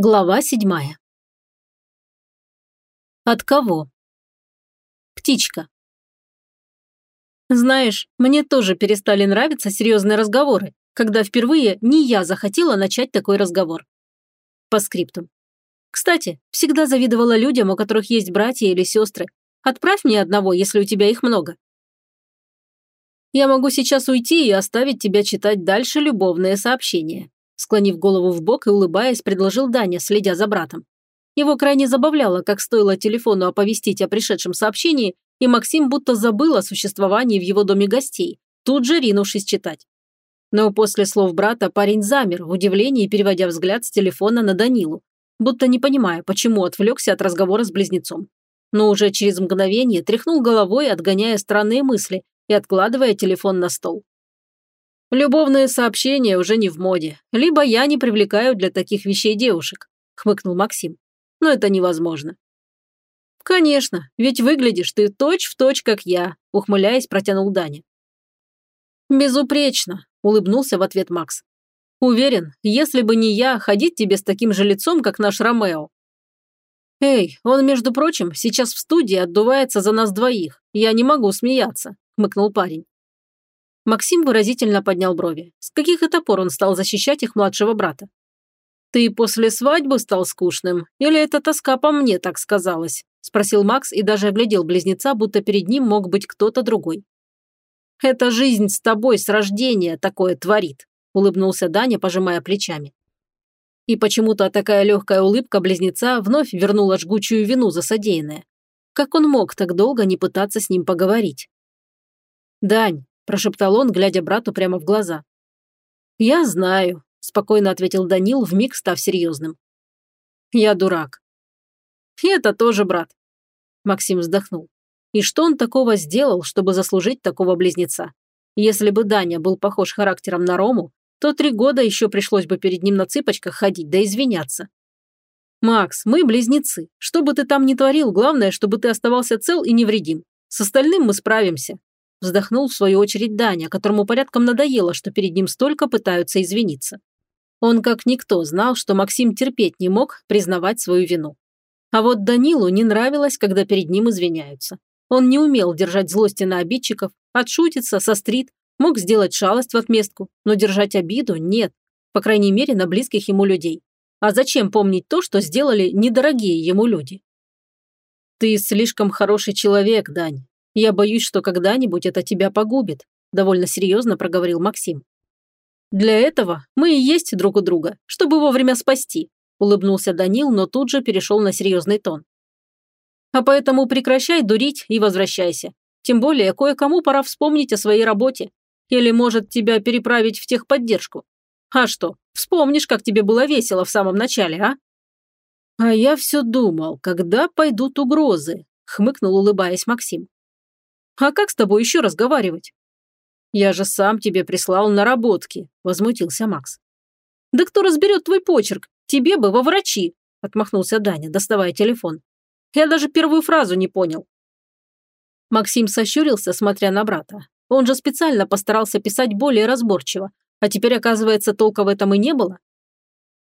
Глава седьмая. От кого? Птичка. Знаешь, мне тоже перестали нравиться серьезные разговоры, когда впервые не я захотела начать такой разговор. По скриптум. Кстати, всегда завидовала людям, у которых есть братья или сестры. Отправь мне одного, если у тебя их много. Я могу сейчас уйти и оставить тебя читать дальше любовные сообщения. Склонив голову в бок и улыбаясь, предложил Даня, следя за братом. Его крайне забавляло, как стоило телефону оповестить о пришедшем сообщении, и Максим будто забыл о существовании в его доме гостей, тут же ринувшись читать. Но после слов брата парень замер, в удивлении переводя взгляд с телефона на Данилу, будто не понимая, почему отвлекся от разговора с близнецом. Но уже через мгновение тряхнул головой, отгоняя странные мысли и откладывая телефон на стол. «Любовные сообщения уже не в моде. Либо я не привлекаю для таких вещей девушек», – хмыкнул Максим. «Но это невозможно». «Конечно, ведь выглядишь ты точь-в-точь, точь, как я», – ухмыляясь, протянул Даня. «Безупречно», – улыбнулся в ответ Макс. «Уверен, если бы не я, ходить тебе с таким же лицом, как наш Ромео». «Эй, он, между прочим, сейчас в студии отдувается за нас двоих. Я не могу смеяться», – хмыкнул парень. Максим выразительно поднял брови. С каких это пор он стал защищать их младшего брата? «Ты после свадьбы стал скучным? Или эта тоска по мне так сказалась?» – спросил Макс и даже оглядел близнеца, будто перед ним мог быть кто-то другой. «Это жизнь с тобой с рождения такое творит», – улыбнулся Даня, пожимая плечами. И почему-то такая легкая улыбка близнеца вновь вернула жгучую вину за содеянное. Как он мог так долго не пытаться с ним поговорить? «Дань, прошептал он, глядя брату прямо в глаза. «Я знаю», – спокойно ответил Данил, вмиг став серьезным. «Я дурак». «И это тоже брат», – Максим вздохнул. «И что он такого сделал, чтобы заслужить такого близнеца? Если бы Даня был похож характером на Рому, то три года еще пришлось бы перед ним на цыпочках ходить да извиняться. «Макс, мы близнецы. Что бы ты там ни творил, главное, чтобы ты оставался цел и невредим. С остальным мы справимся. Вздохнул в свою очередь Даня, которому порядком надоело, что перед ним столько пытаются извиниться. Он как никто знал, что Максим терпеть не мог признавать свою вину. А вот Данилу не нравилось, когда перед ним извиняются. Он не умел держать злости на обидчиков, отшутиться, сострит, мог сделать шалость в отместку, но держать обиду нет, по крайней мере, на близких ему людей. А зачем помнить то, что сделали недорогие ему люди? «Ты слишком хороший человек, Дань. Я боюсь, что когда-нибудь это тебя погубит», – довольно серьезно проговорил Максим. «Для этого мы и есть друг у друга, чтобы вовремя спасти», – улыбнулся Данил, но тут же перешел на серьезный тон. «А поэтому прекращай дурить и возвращайся. Тем более кое-кому пора вспомнить о своей работе. Или, может, тебя переправить в техподдержку. А что, вспомнишь, как тебе было весело в самом начале, а?» «А я все думал, когда пойдут угрозы», – хмыкнул, улыбаясь Максим. А как с тобой еще разговаривать?» «Я же сам тебе прислал наработки», – возмутился Макс. «Да кто разберет твой почерк? Тебе бы во врачи», – отмахнулся Даня, доставая телефон. «Я даже первую фразу не понял». Максим сощурился, смотря на брата. Он же специально постарался писать более разборчиво, а теперь, оказывается, толка в этом и не было.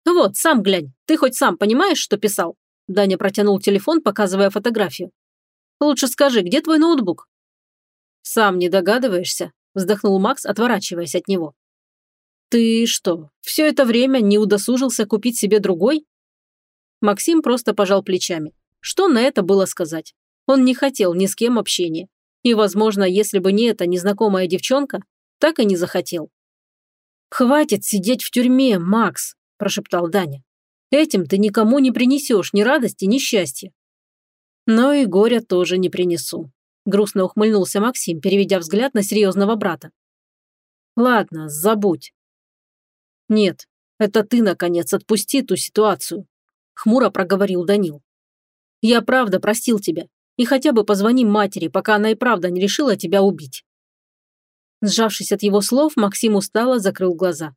«Вот, сам глянь, ты хоть сам понимаешь, что писал?» Даня протянул телефон, показывая фотографию. «Лучше скажи, где твой ноутбук?» «Сам не догадываешься?» – вздохнул Макс, отворачиваясь от него. «Ты что, все это время не удосужился купить себе другой?» Максим просто пожал плечами. Что на это было сказать? Он не хотел ни с кем общения. И, возможно, если бы не эта незнакомая девчонка, так и не захотел. «Хватит сидеть в тюрьме, Макс», – прошептал Даня. «Этим ты никому не принесешь ни радости, ни счастья». «Но и горя тоже не принесу», Грустно ухмыльнулся Максим, переведя взгляд на серьезного брата. Ладно, забудь. Нет, это ты, наконец, отпусти ту ситуацию. Хмуро проговорил Данил. Я правда простил тебя. И хотя бы позвони матери, пока она и правда не решила тебя убить. Сжавшись от его слов, Максим устало закрыл глаза.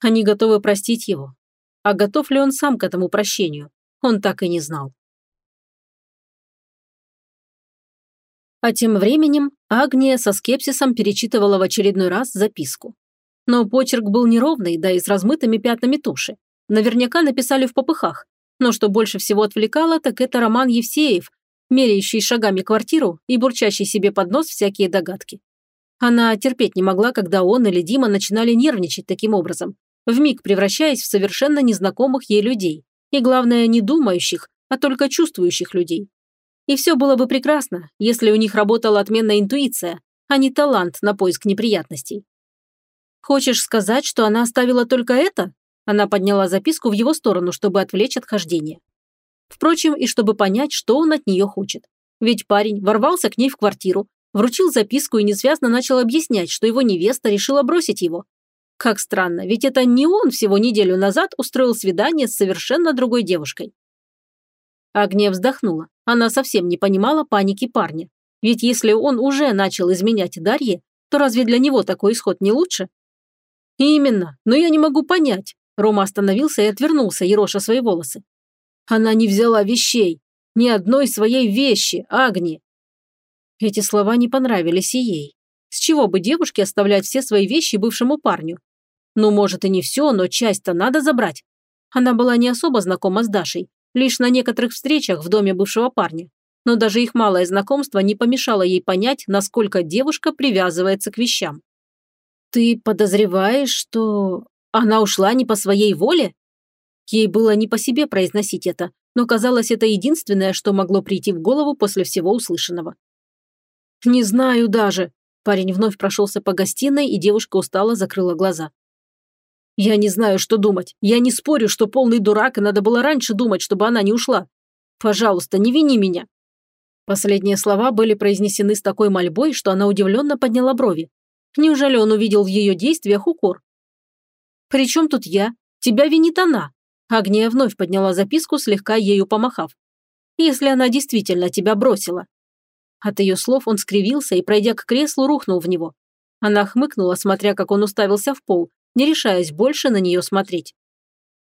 Они готовы простить его. А готов ли он сам к этому прощению, он так и не знал. А тем временем Агния со скепсисом перечитывала в очередной раз записку. Но почерк был неровный, да и с размытыми пятнами туши. Наверняка написали в попыхах. Но что больше всего отвлекало, так это Роман Евсеев, меряющий шагами квартиру и бурчащий себе под нос всякие догадки. Она терпеть не могла, когда он или Дима начинали нервничать таким образом, вмиг превращаясь в совершенно незнакомых ей людей. И главное, не думающих, а только чувствующих людей. И все было бы прекрасно, если у них работала отменная интуиция, а не талант на поиск неприятностей. «Хочешь сказать, что она оставила только это?» Она подняла записку в его сторону, чтобы отвлечь от хождения. Впрочем, и чтобы понять, что он от нее хочет. Ведь парень ворвался к ней в квартиру, вручил записку и несвязно начал объяснять, что его невеста решила бросить его. Как странно, ведь это не он всего неделю назад устроил свидание с совершенно другой девушкой. Агния вздохнула. Она совсем не понимала паники парня. Ведь если он уже начал изменять Дарье, то разве для него такой исход не лучше? Именно, но я не могу понять. Рома остановился и отвернулся, ероша свои волосы. Она не взяла вещей. Ни одной своей вещи, Агни. Эти слова не понравились и ей. С чего бы девушке оставлять все свои вещи бывшему парню? Ну, может, и не все, но часть-то надо забрать. Она была не особо знакома с Дашей, лишь на некоторых встречах в доме бывшего парня. Но даже их малое знакомство не помешало ей понять, насколько девушка привязывается к вещам. «Ты подозреваешь, что она ушла не по своей воле?» Ей было не по себе произносить это, но казалось, это единственное, что могло прийти в голову после всего услышанного. «Не знаю даже». Парень вновь прошелся по гостиной, и девушка устало закрыла глаза. «Я не знаю, что думать. Я не спорю, что полный дурак, и надо было раньше думать, чтобы она не ушла. Пожалуйста, не вини меня». Последние слова были произнесены с такой мольбой, что она удивленно подняла брови. Неужели он увидел в ее действиях укор? «При чем тут я? Тебя винит она. Агния вновь подняла записку, слегка ею помахав. «Если она действительно тебя бросила». От ее слов он скривился и, пройдя к креслу, рухнул в него. Она хмыкнула, смотря, как он уставился в пол, не решаясь больше на нее смотреть.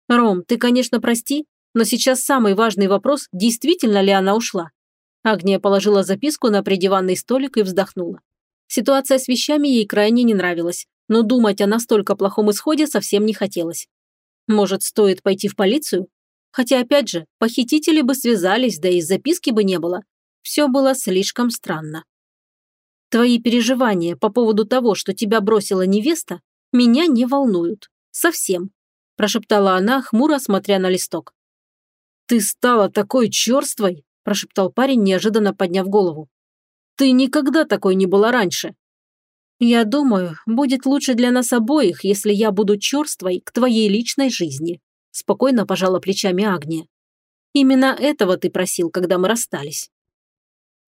«Ром, ты, конечно, прости, но сейчас самый важный вопрос, действительно ли она ушла?» Агния положила записку на придиванный столик и вздохнула. Ситуация с вещами ей крайне не нравилась, но думать о настолько плохом исходе совсем не хотелось. Может, стоит пойти в полицию? Хотя, опять же, похитители бы связались, да и записки бы не было. Все было слишком странно. Твои переживания по поводу того, что тебя бросила невеста, меня не волнуют. Совсем. Прошептала она, хмуро смотря на листок. «Ты стала такой черствой!» – прошептал парень, неожиданно подняв голову. «Ты никогда такой не была раньше!» Я думаю, будет лучше для нас обоих, если я буду черствой к твоей личной жизни», спокойно пожала плечами Агния. «Именно этого ты просил, когда мы расстались».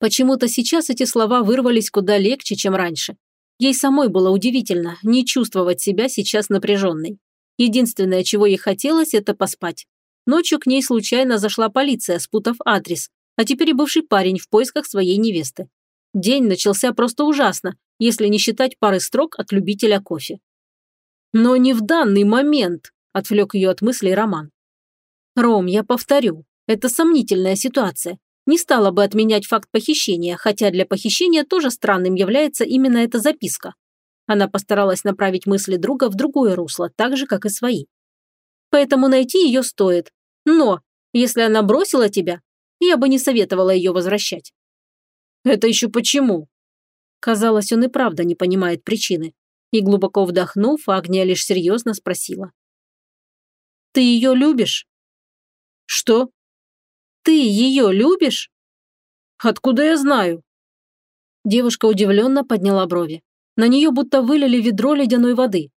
Почему-то сейчас эти слова вырвались куда легче, чем раньше. Ей самой было удивительно не чувствовать себя сейчас напряженной. Единственное, чего ей хотелось, это поспать. Ночью к ней случайно зашла полиция, спутав адрес, а теперь и бывший парень в поисках своей невесты. День начался просто ужасно, если не считать пары строк от любителя кофе. «Но не в данный момент», – отвлек ее от мыслей Роман. «Ром, я повторю, это сомнительная ситуация. Не стала бы отменять факт похищения, хотя для похищения тоже странным является именно эта записка. Она постаралась направить мысли друга в другое русло, так же, как и свои. Поэтому найти ее стоит. Но, если она бросила тебя, я бы не советовала ее возвращать. Это еще почему? Казалось, он и правда не понимает причины. И глубоко вдохнув, Агния лишь серьезно спросила. «Ты ее любишь?» «Что?» «Ты ее любишь?» «Откуда я знаю?» Девушка удивленно подняла брови. На нее будто вылили ведро ледяной воды.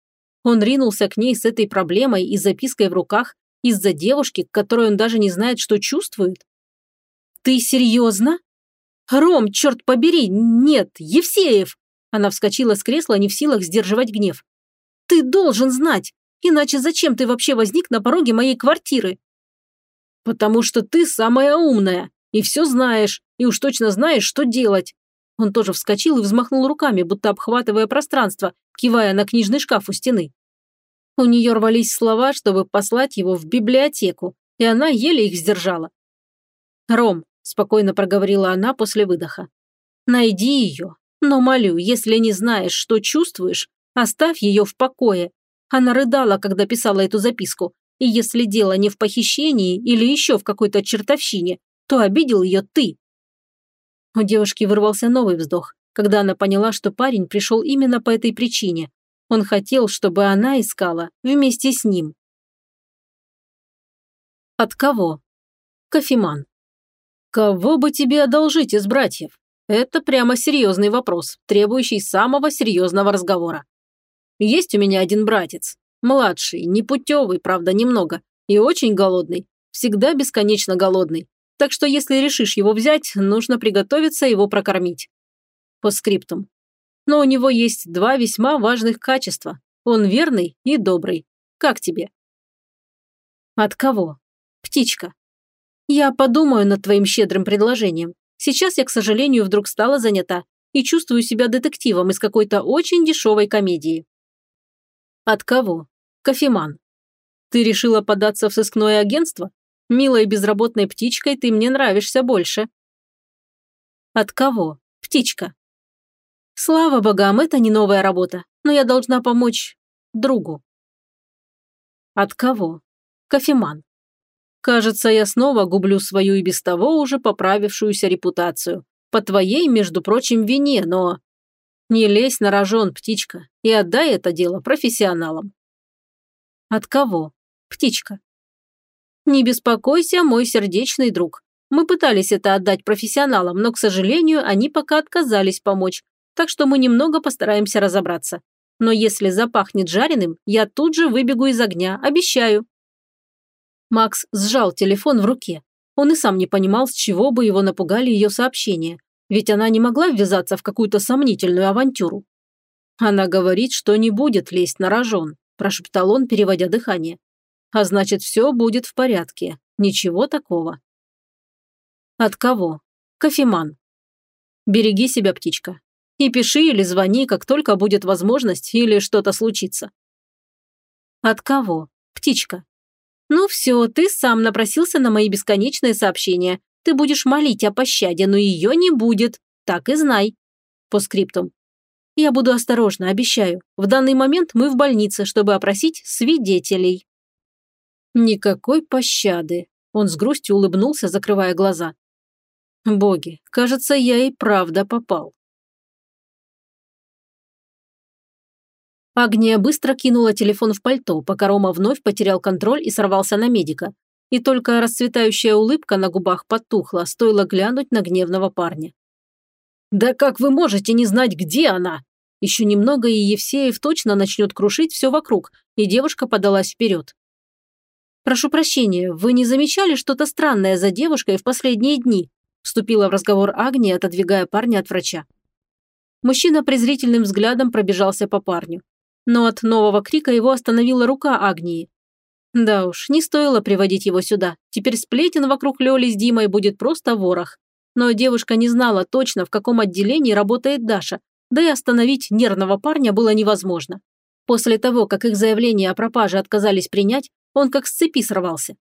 Он ринулся к ней с этой проблемой и запиской в руках из-за девушки, к которой он даже не знает, что чувствует. «Ты серьезно?» «Ром, черт побери! Нет, Евсеев!» Она вскочила с кресла, не в силах сдерживать гнев. «Ты должен знать! Иначе зачем ты вообще возник на пороге моей квартиры?» «Потому что ты самая умная, и все знаешь, и уж точно знаешь, что делать!» Он тоже вскочил и взмахнул руками, будто обхватывая пространство, кивая на книжный шкаф у стены. У нее рвались слова, чтобы послать его в библиотеку, и она еле их сдержала. «Ром, спокойно проговорила она после выдоха. Найди ее, но молю, если не знаешь, что чувствуешь, оставь ее в покое. Она рыдала, когда писала эту записку, И если дело не в похищении или еще в какой-то чертовщине, то обидел ее ты. У девушки вырвался новый вздох, когда она поняла, что парень пришел именно по этой причине. Он хотел, чтобы она искала вместе с ним. От кого? Кофеман. Кого бы тебе одолжить из братьев? Это прямо серьезный вопрос, требующий самого серьезного разговора. Есть у меня один братец. Младший, непутевый, правда, немного. И очень голодный. Всегда бесконечно голодный. Так что если решишь его взять, нужно приготовиться его прокормить. По скриптум. Но у него есть два весьма важных качества. Он верный и добрый. Как тебе? От кого? Птичка. Я подумаю над твоим щедрым предложением. Сейчас я, к сожалению, вдруг стала занята и чувствую себя детективом из какой-то очень дешевой комедии. От кого? Кофеман. Ты решила податься в сыскное агентство? Милой безработной птичкой ты мне нравишься больше. От кого? Птичка. Слава богам, это не новая работа, но я должна помочь другу. От кого? Кофеман. Кажется, я снова гублю свою и без того уже поправившуюся репутацию. По твоей, между прочим, вине, но... Не лезь на рожон, птичка, и отдай это дело профессионалам. От кого? Птичка. Не беспокойся, мой сердечный друг. Мы пытались это отдать профессионалам, но, к сожалению, они пока отказались помочь, так что мы немного постараемся разобраться. Но если запахнет жареным, я тут же выбегу из огня, обещаю. Макс сжал телефон в руке. Он и сам не понимал, с чего бы его напугали ее сообщения, ведь она не могла ввязаться в какую-то сомнительную авантюру. «Она говорит, что не будет лезть на рожон», – прошептал он, переводя дыхание. «А значит, все будет в порядке. Ничего такого». «От кого?» «Кофеман». «Береги себя, птичка. И пиши или звони, как только будет возможность или что-то случится». «От кого?» «Птичка». «Ну все, ты сам напросился на мои бесконечные сообщения. Ты будешь молить о пощаде, но ее не будет. Так и знай». По скриптум. «Я буду осторожна, обещаю. В данный момент мы в больнице, чтобы опросить свидетелей». Никакой пощады. Он с грустью улыбнулся, закрывая глаза. Боги, кажется, я и правда попал. Агния быстро кинула телефон в пальто, пока Рома вновь потерял контроль и сорвался на медика. И только расцветающая улыбка на губах потухла, стоило глянуть на гневного парня. «Да как вы можете не знать, где она?» Еще немного, и Евсеев точно начнет крушить все вокруг, и девушка подалась вперед. «Прошу прощения, вы не замечали что-то странное за девушкой в последние дни?» вступила в разговор Агния, отодвигая парня от врача. Мужчина презрительным взглядом пробежался по парню но от нового крика его остановила рука Агнии. Да уж, не стоило приводить его сюда. Теперь сплетен вокруг Лёли с Димой будет просто ворох. Но девушка не знала точно, в каком отделении работает Даша, да и остановить нервного парня было невозможно. После того, как их заявление о пропаже отказались принять, он как с цепи сорвался.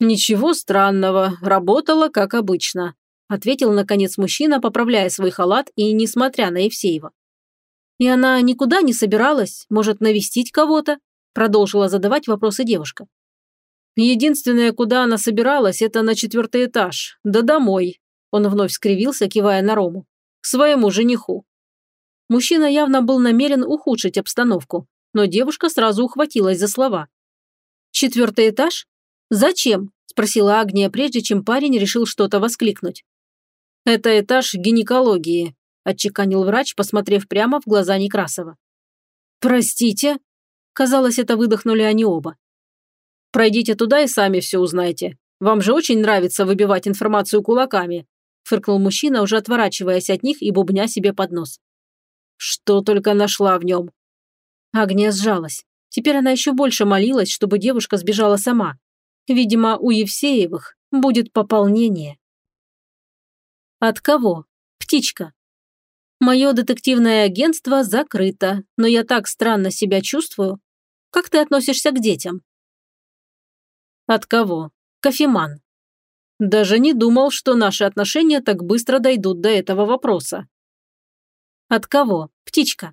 «Ничего странного, работала как обычно», ответил наконец мужчина, поправляя свой халат и несмотря на Евсеева. «И она никуда не собиралась? Может, навестить кого-то?» Продолжила задавать вопросы девушка. «Единственное, куда она собиралась, это на четвертый этаж. Да домой». Он вновь скривился, кивая на Рому. «К своему жениху». Мужчина явно был намерен ухудшить обстановку, но девушка сразу ухватилась за слова. «Четвертый этаж? Зачем?» – спросила Агния, прежде чем парень решил что-то воскликнуть. «Это этаж гинекологии отчеканил врач, посмотрев прямо в глаза Некрасова. «Простите?» Казалось, это выдохнули они оба. «Пройдите туда и сами все узнаете. Вам же очень нравится выбивать информацию кулаками», фыркнул мужчина, уже отворачиваясь от них и бубня себе под нос. «Что только нашла в нем?» Агния сжалась. Теперь она еще больше молилась, чтобы девушка сбежала сама. Видимо, у Евсеевых будет пополнение. От кого? Птичка. Мое детективное агентство закрыто, но я так странно себя чувствую. Как ты относишься к детям? От кого? Кофеман. Даже не думал, что наши отношения так быстро дойдут до этого вопроса. От кого? Птичка.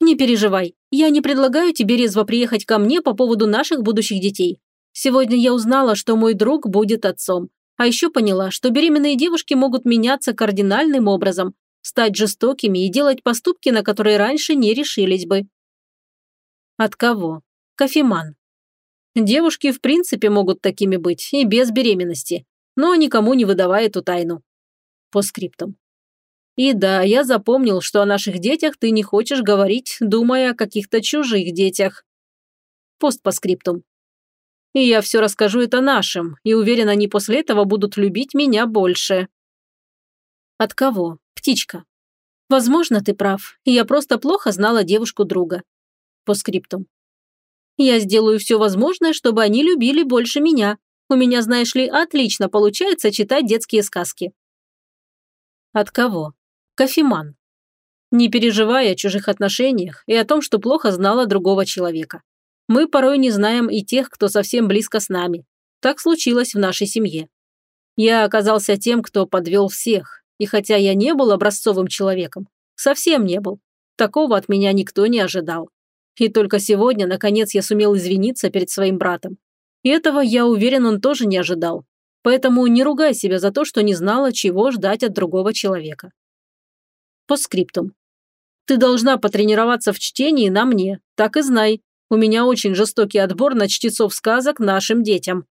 Не переживай, я не предлагаю тебе резво приехать ко мне по поводу наших будущих детей. Сегодня я узнала, что мой друг будет отцом. А еще поняла, что беременные девушки могут меняться кардинальным образом, стать жестокими и делать поступки, на которые раньше не решились бы. От кого? Кофеман. Девушки в принципе могут такими быть и без беременности, но никому не выдавая эту тайну. По скриптам. И да, я запомнил, что о наших детях ты не хочешь говорить, думая о каких-то чужих детях. Пост. И я все расскажу это нашим, и уверен, они после этого будут любить меня больше. От кого? птичка. Возможно, ты прав, и я просто плохо знала девушку друга. По скриптум. Я сделаю все возможное, чтобы они любили больше меня. У меня, знаешь ли, отлично получается читать детские сказки. От кого? Кофеман. Не переживай о чужих отношениях и о том, что плохо знала другого человека. Мы порой не знаем и тех, кто совсем близко с нами. Так случилось в нашей семье. Я оказался тем, кто подвел всех, и хотя я не был образцовым человеком, совсем не был, такого от меня никто не ожидал. И только сегодня, наконец, я сумел извиниться перед своим братом. И этого, я уверен, он тоже не ожидал. Поэтому не ругай себя за то, что не знала, чего ждать от другого человека. По скриптум. Ты должна потренироваться в чтении на мне, так и знай. У меня очень жестокий отбор на чтецов сказок нашим детям.